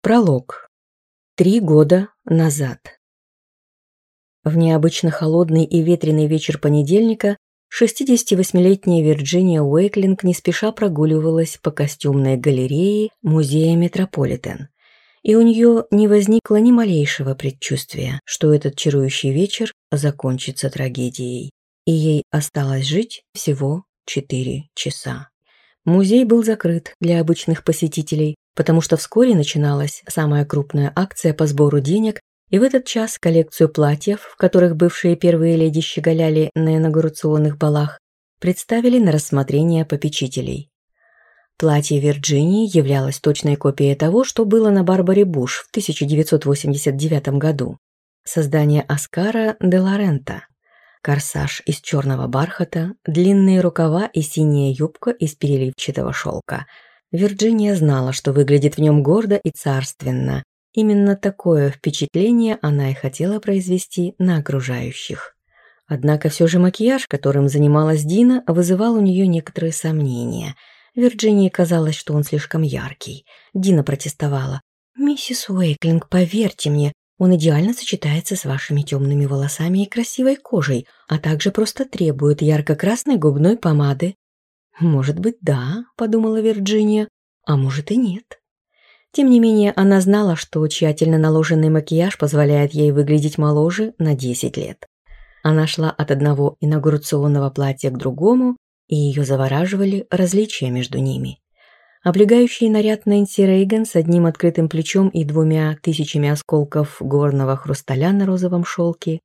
Пролог. Три года назад. В необычно холодный и ветреный вечер понедельника 68-летняя Вирджиния Уэйклинг не спеша прогуливалась по костюмной галерее музея Метрополитен. И у нее не возникло ни малейшего предчувствия, что этот чарующий вечер закончится трагедией. И ей осталось жить всего четыре часа. Музей был закрыт для обычных посетителей, потому что вскоре начиналась самая крупная акция по сбору денег, и в этот час коллекцию платьев, в которых бывшие первые леди щеголяли на инаугурационных балах, представили на рассмотрение попечителей. Платье Вирджинии являлось точной копией того, что было на Барбаре Буш в 1989 году. Создание Оскара де Лорента. Корсаж из черного бархата, длинные рукава и синяя юбка из переливчатого шелка – Вирджиния знала, что выглядит в нем гордо и царственно. Именно такое впечатление она и хотела произвести на окружающих. Однако все же макияж, которым занималась Дина, вызывал у нее некоторые сомнения. Вирджинии казалось, что он слишком яркий. Дина протестовала. «Миссис Уэйклинг, поверьте мне, он идеально сочетается с вашими темными волосами и красивой кожей, а также просто требует ярко-красной губной помады. «Может быть, да», — подумала Вирджиния, «а может и нет». Тем не менее, она знала, что тщательно наложенный макияж позволяет ей выглядеть моложе на 10 лет. Она шла от одного инаугурационного платья к другому, и ее завораживали различия между ними. Облегающий наряд Нэнси Рейган с одним открытым плечом и двумя тысячами осколков горного хрусталя на розовом шелке,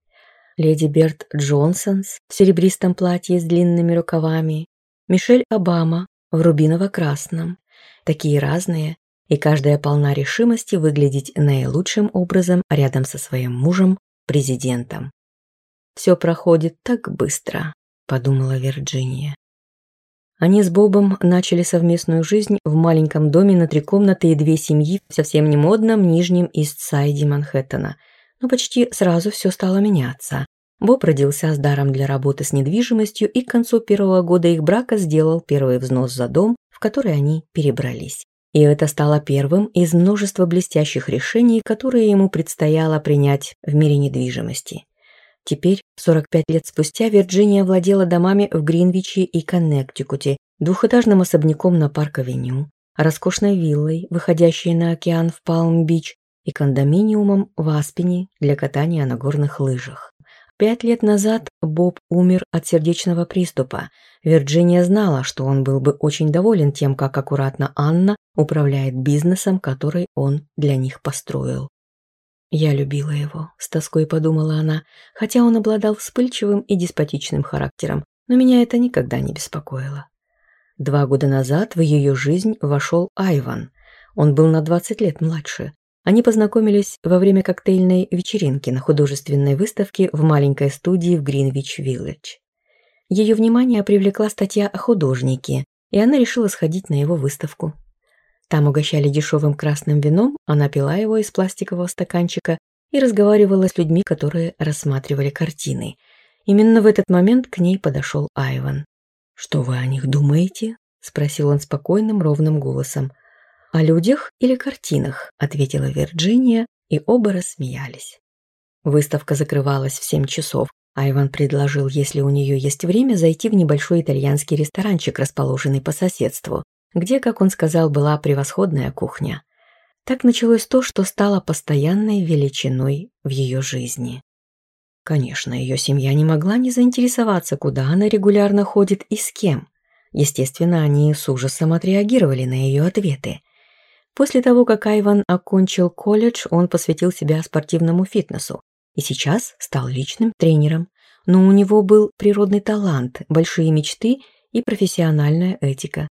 леди Берт Джонсонс в серебристом платье с длинными рукавами, Мишель Обама в рубиново-красном. Такие разные, и каждая полна решимости выглядеть наилучшим образом рядом со своим мужем, президентом. «Все проходит так быстро», — подумала Вирджиния. Они с Бобом начали совместную жизнь в маленьком доме на три комнаты и две семьи в совсем не модном нижнем Истсайде Манхэттена. Но почти сразу все стало меняться. Боб родился с даром для работы с недвижимостью и к концу первого года их брака сделал первый взнос за дом, в который они перебрались. И это стало первым из множества блестящих решений, которые ему предстояло принять в мире недвижимости. Теперь, 45 лет спустя, Вирджиния владела домами в Гринвиче и Коннектикуте, двухэтажным особняком на Парк-авеню, роскошной виллой, выходящей на океан в Палм-Бич, и кондоминиумом в Аспине для катания на горных лыжах. Пять лет назад Боб умер от сердечного приступа. Вирджиния знала, что он был бы очень доволен тем, как аккуратно Анна управляет бизнесом, который он для них построил. «Я любила его», — с тоской подумала она, хотя он обладал вспыльчивым и деспотичным характером, но меня это никогда не беспокоило. Два года назад в ее жизнь вошел Айван. Он был на 20 лет младше. Они познакомились во время коктейльной вечеринки на художественной выставке в маленькой студии в Гринвич-Виллидж. Ее внимание привлекла статья о художнике, и она решила сходить на его выставку. Там угощали дешевым красным вином, она пила его из пластикового стаканчика и разговаривала с людьми, которые рассматривали картины. Именно в этот момент к ней подошел Айван. «Что вы о них думаете?» – спросил он спокойным, ровным голосом. «О людях или картинах?» – ответила Вирджиния, и оба рассмеялись. Выставка закрывалась в семь часов, а Иван предложил, если у нее есть время, зайти в небольшой итальянский ресторанчик, расположенный по соседству, где, как он сказал, была превосходная кухня. Так началось то, что стало постоянной величиной в ее жизни. Конечно, ее семья не могла не заинтересоваться, куда она регулярно ходит и с кем. Естественно, они с ужасом отреагировали на ее ответы. После того, как Айван окончил колледж, он посвятил себя спортивному фитнесу и сейчас стал личным тренером. Но у него был природный талант, большие мечты и профессиональная этика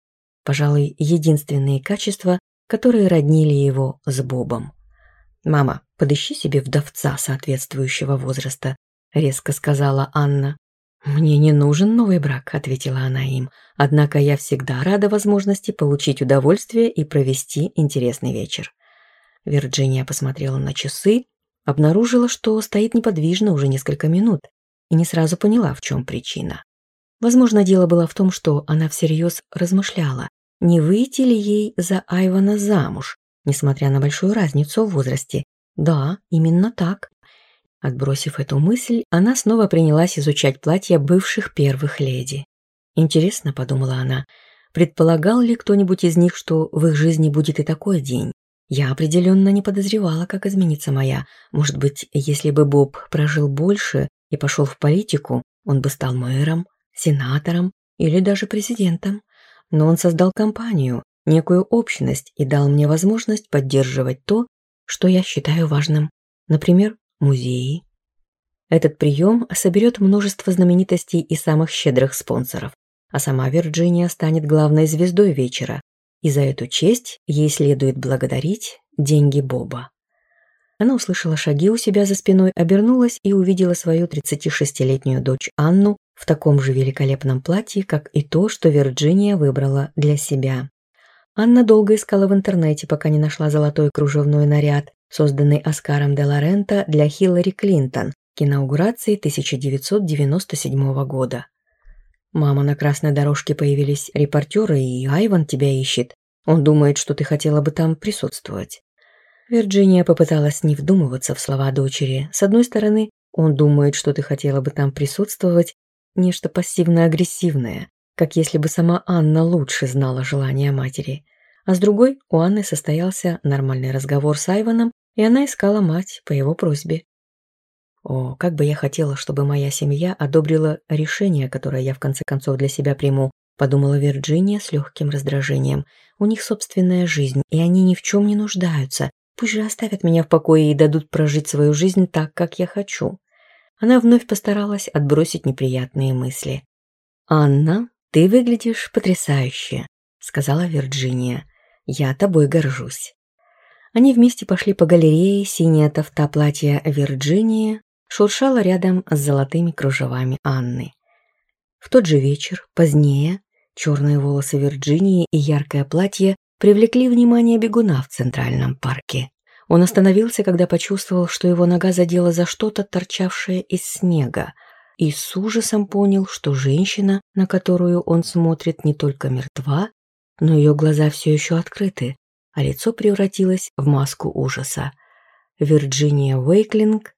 пожалуй, единственные качества, которые роднили его с Бобом. «Мама, подыщи себе вдовца соответствующего возраста», — резко сказала Анна. «Мне не нужен новый брак», — ответила она им. «Однако я всегда рада возможности получить удовольствие и провести интересный вечер». Вирджиния посмотрела на часы, обнаружила, что стоит неподвижно уже несколько минут, и не сразу поняла, в чем причина. Возможно, дело было в том, что она всерьез размышляла, не выйти ли ей за Айвана замуж, несмотря на большую разницу в возрасте. Да, именно так. Отбросив эту мысль, она снова принялась изучать платья бывших первых леди. Интересно, подумала она, предполагал ли кто-нибудь из них, что в их жизни будет и такой день? Я определенно не подозревала, как изменится моя. Может быть, если бы Боб прожил больше и пошел в политику, он бы стал мэром, сенатором или даже президентом но он создал компанию, некую общность и дал мне возможность поддерживать то, что я считаю важным, например, музеи. Этот прием соберет множество знаменитостей и самых щедрых спонсоров, а сама Вирджиния станет главной звездой вечера, и за эту честь ей следует благодарить деньги Боба. Она услышала шаги у себя за спиной, обернулась и увидела свою 36-летнюю дочь Анну, в таком же великолепном платье, как и то, что Вирджиния выбрала для себя. Анна долго искала в интернете, пока не нашла золотой кружевной наряд, созданный Оскаром де Лорента для Хиллари Клинтон к 1997 года. «Мама, на красной дорожке появились репортеры, и Айван тебя ищет. Он думает, что ты хотела бы там присутствовать». Вирджиния попыталась не вдумываться в слова дочери. С одной стороны, он думает, что ты хотела бы там присутствовать, нечто пассивно-агрессивное, как если бы сама Анна лучше знала желания матери. А с другой у Анны состоялся нормальный разговор с Айваном, и она искала мать по его просьбе. О, как бы я хотела, чтобы моя семья одобрила решение, которое я в конце концов для себя приму, подумала Вирджиния с легким раздражением. У них собственная жизнь, и они ни в чем не нуждаются. Пусть же оставят меня в покое и дадут прожить свою жизнь так, как я хочу. Она вновь постаралась отбросить неприятные мысли. «Анна, ты выглядишь потрясающе», — сказала Вирджиния. «Я тобой горжусь». Они вместе пошли по галерее, синее тофта платья Вирджинии шуршало рядом с золотыми кружевами Анны. В тот же вечер, позднее, черные волосы Вирджинии и яркое платье привлекли внимание бегуна в Центральном парке. Он остановился, когда почувствовал, что его нога задела за что-то, торчавшее из снега, и с ужасом понял, что женщина, на которую он смотрит, не только мертва, но ее глаза все еще открыты, а лицо превратилось в маску ужаса. Вирджиния Уэйклинг